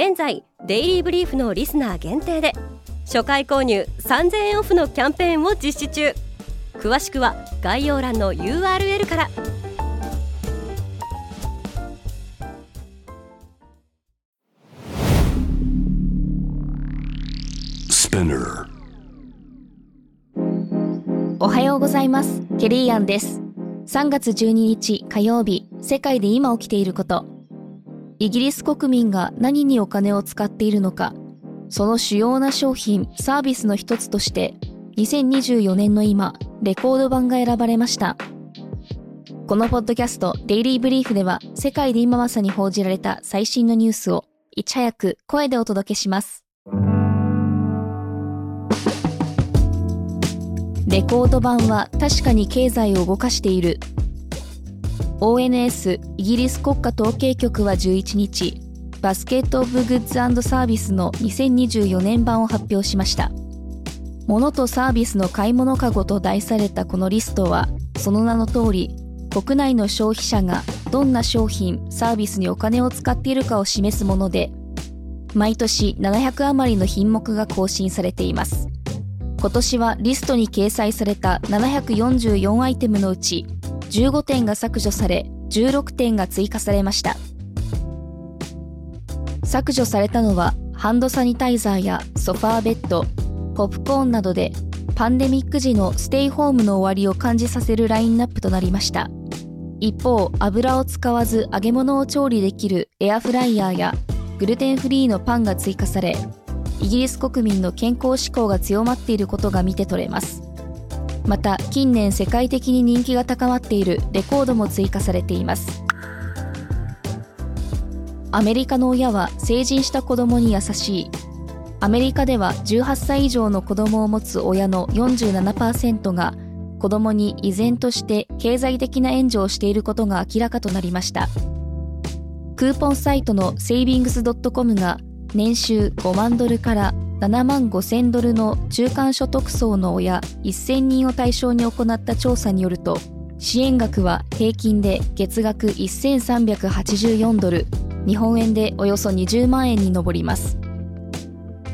現在デイリーブリーフのリスナー限定で初回購入3000円オフのキャンペーンを実施中。詳しくは概要欄の URL から。おはようございます。ケリーアンです。3月12日火曜日世界で今起きていることイギリス国民が何にお金を使っているのかその主要な商品、サービスの一つとして、2024年の今、レコード版が選ばれました。このポッドキャスト、デイリーブリーフでは、世界で今まさに報じられた最新のニュースを、いち早く声でお届けします。レコード版は確かに経済を動かしている。ONS イギリス国家統計局は11日、バスケット・オブ・グッズサービスの2024年版を発表しました。物とサービスの買い物かごと題されたこのリストは、その名の通り、国内の消費者がどんな商品、サービスにお金を使っているかを示すもので、毎年700余りの品目が更新されています。今年はリストに掲載された744アイテムのうち15点が削除され16点が追加されました。削除されたのはハンドサニタイザーやソファーベッド、ポップコーンなどでパンデミック時のステイホームの終わりを感じさせるラインナップとなりました。一方、油を使わず揚げ物を調理できるエアフライヤーやグルテンフリーのパンが追加され、イギリス国民の健康志向が強まっていることが見て取れます。また、近年世界的に人気が高まっているレコードも追加されています。アメリカの親は成人した子供に優しいアメリカでは18歳以上の子供を持つ親の47%が子供に依然として経済的な援助をしていることが明らかとなりましたクーポンサイトのセイビングス .com が年収5万ドルから7万5千ドルの中間所得層の親1000人を対象に行った調査によると支援額は平均で月額1384ドル日本円でおよそ20万円に上ります。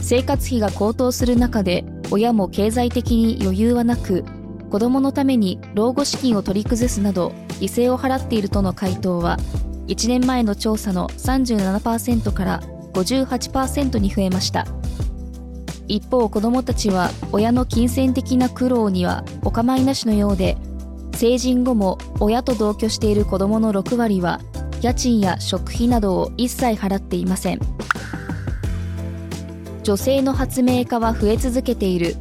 生活費が高騰する中で親も経済的に余裕はなく子どものために老後資金を取り崩すなど犠牲を払っているとの回答は1年前の調査の37%から58%に増えました。一方子どもたちは親の金銭的な苦労にはお構いなしのようで成人後も親と同居している子どもの6割は家賃や食費などを一切払っていません。女性の発明家は増え続けている。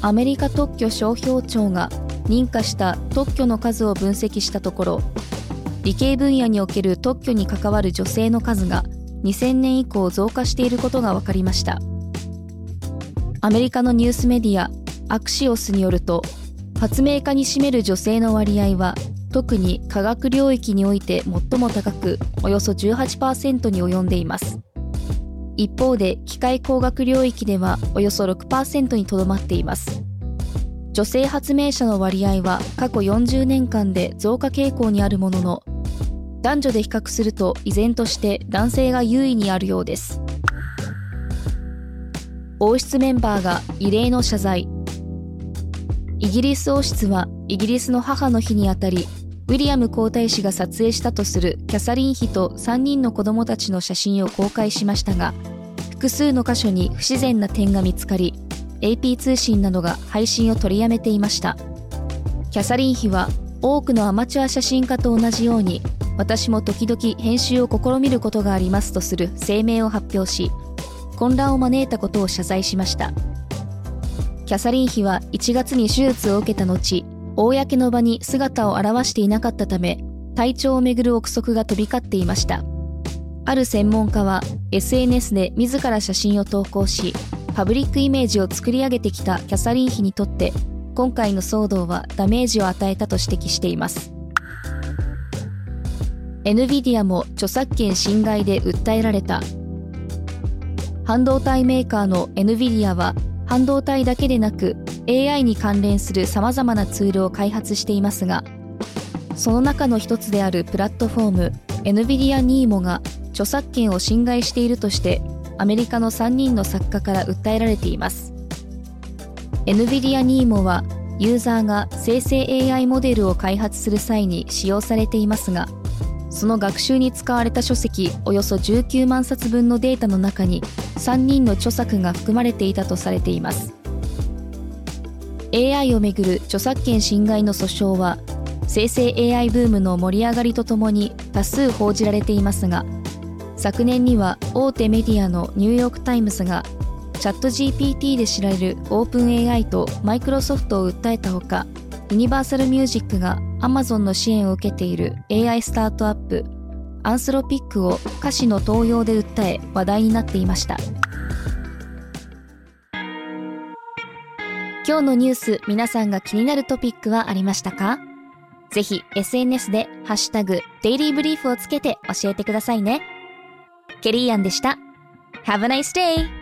アメリカ特許商標庁が認可した特許の数を分析したところ理系分野における特許に関わる女性の数が2000年以降増加していることが分かりました。アメリカのニュースメディアアクシオスによると発明家に占める女性の割合は特に科学領域において最も高くおよそ18%に及んでいます。一方で機械工学領域ではおよそ6%にとどまっています。女性発明者の割合は過去40年間で増加傾向にあるものの男女で比較すると依然として男性が優位にあるようです。王室メンバーが異例の謝罪。イギリス王室はイギリスの母の日にあたりウィリアム皇太子が撮影したとするキャサリン妃と3人の子供たちの写真を公開しましたが複数の箇所に不自然な点が見つかり AP 通信などが配信を取りやめていました。キャサリン妃は多くのアマチュア写真家と同じように私も時々編集を試みることがありますとする声明を発表し混乱を招いたことを謝罪しました。キャサリン妃は1月に手術を受けた後公の場に姿を現していなかったため体調をめぐる憶測が飛び交っていました。ある専門家は SNS で自ら写真を投稿しパブリックイメージを作り上げてきたキャサリン妃にとって今回の騒動はダメージを与えたと指摘しています。NVIDIA も著作権侵害で訴えられた。半導体メーカーの NVIDIA は半導体だけでなく AI に関連するさまざまなツールを開発していますがその中の一つであるプラットフォーム NVIDIA NEMO が著作権を侵害しているとしてアメリカの3人の作家から訴えられています。NVIDIA NEMO はユーザーが生成 AI モデルを開発する際に使用されていますがその学習に使われた書籍およそ19万冊分のデータの中に3人の著作が含まれていたとされています。AI をめぐる著作権侵害の訴訟は生成 AI ブームの盛り上がりとともに多数報じられていますが昨年には大手メディアのニューヨーク・タイムズがチャット GPT で知られるオープン AI とマイクロソフトを訴えたほかユニバーサルミュージックが Amazon の支援を受けている AI スタートアップ Anthropic を歌詞の盗用で訴え話題になっていました今日のニュース皆さんが気になるトピックはありましたか？ぜひ SNS でハッシュタグデイリーブリーフをつけて教えてくださいね。ケリーアンでした。Have a nice day!